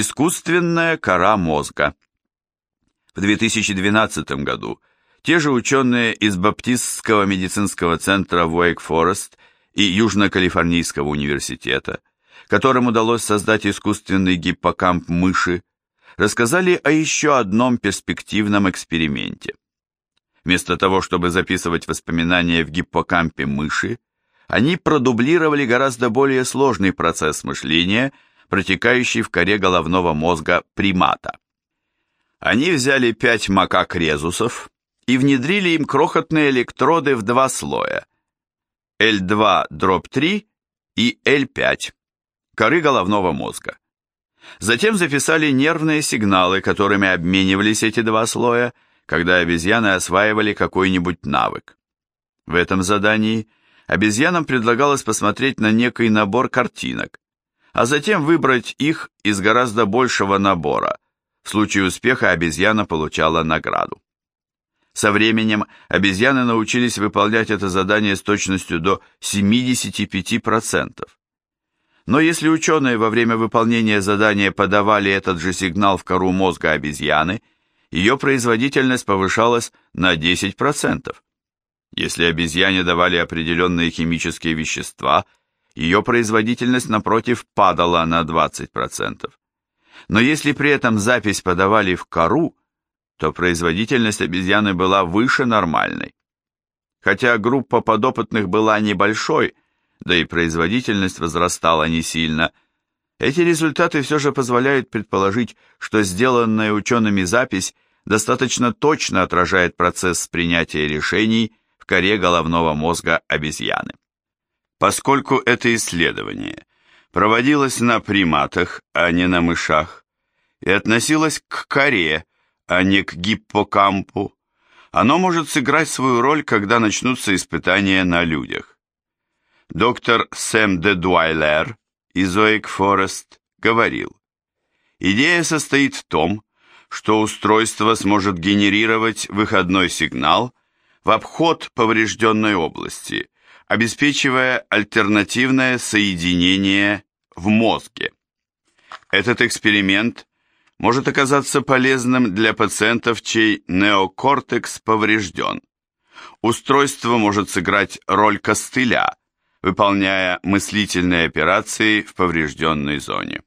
Искусственная кора мозга. В 2012 году те же ученые из Баптистского медицинского центра в Уэйк-Форест и Южно-Калифорнийского университета, которым удалось создать искусственный гиппокамп мыши, рассказали о еще одном перспективном эксперименте. Вместо того, чтобы записывать воспоминания в гиппокампе мыши, они продублировали гораздо более сложный процесс мышления – протекающий в коре головного мозга примата. Они взяли пять макак-резусов и внедрили им крохотные электроды в два слоя L2-3 и L5 коры головного мозга. Затем записали нервные сигналы, которыми обменивались эти два слоя, когда обезьяны осваивали какой-нибудь навык. В этом задании обезьянам предлагалось посмотреть на некий набор картинок, а затем выбрать их из гораздо большего набора. В случае успеха обезьяна получала награду. Со временем обезьяны научились выполнять это задание с точностью до 75%. Но если ученые во время выполнения задания подавали этот же сигнал в кору мозга обезьяны, ее производительность повышалась на 10%. Если обезьяне давали определенные химические вещества – ее производительность, напротив, падала на 20%. Но если при этом запись подавали в кору, то производительность обезьяны была выше нормальной. Хотя группа подопытных была небольшой, да и производительность возрастала не сильно, эти результаты все же позволяют предположить, что сделанная учеными запись достаточно точно отражает процесс принятия решений в коре головного мозга обезьяны. Поскольку это исследование проводилось на приматах, а не на мышах, и относилось к коре, а не к гиппокампу, оно может сыграть свою роль, когда начнутся испытания на людях. Доктор Сэм де Дуайлер из Оик Форест говорил, идея состоит в том, что устройство сможет генерировать выходной сигнал в обход поврежденной области – обеспечивая альтернативное соединение в мозге. Этот эксперимент может оказаться полезным для пациентов, чей неокортекс поврежден. Устройство может сыграть роль костыля, выполняя мыслительные операции в поврежденной зоне.